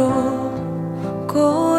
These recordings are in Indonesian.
Go.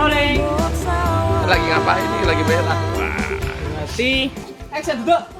Rolling. Lagi ngapain nih? Lagi bela. Mati. Action duduk.